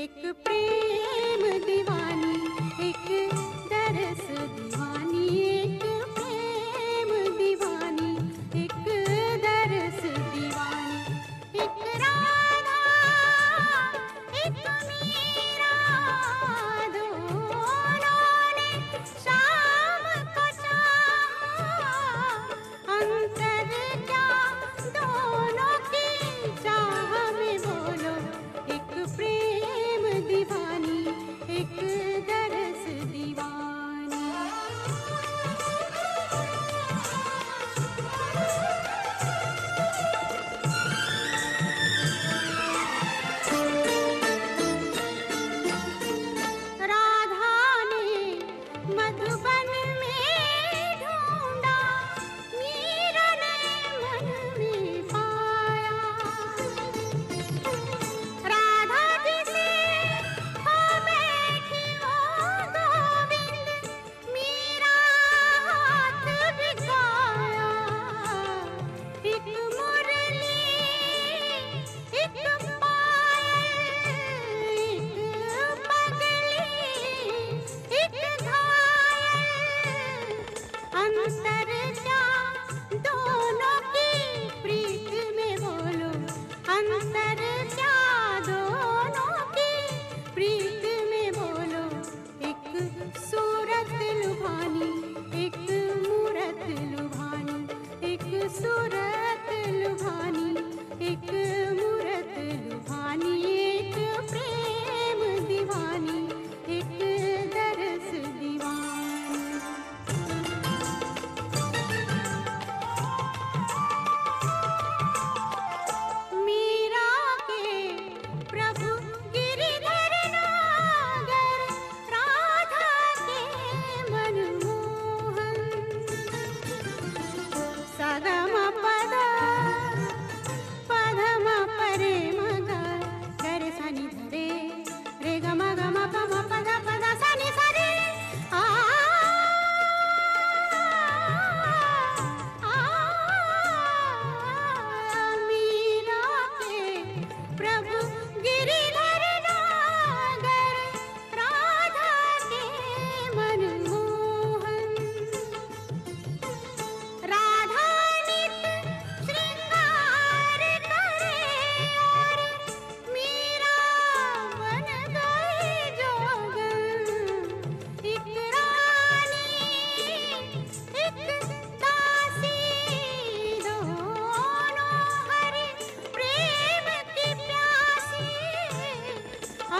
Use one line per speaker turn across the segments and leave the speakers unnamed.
एक प्रेम सूरत लुभान।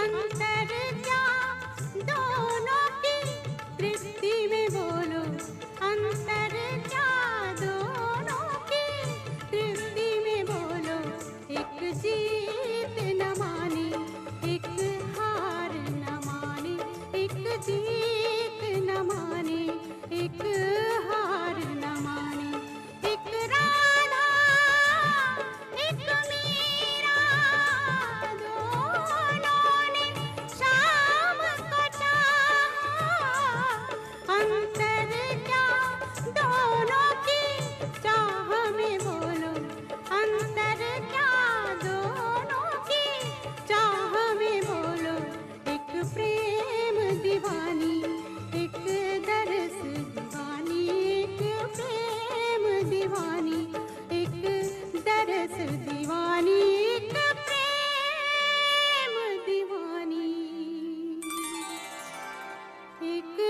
अंतर क्या? दोनों की दृष्टि में बोलो। अंतर क्या? दोनों की दृष्टि में बोलो। एक जीत न माने, एक हार न माने, एक जीत Like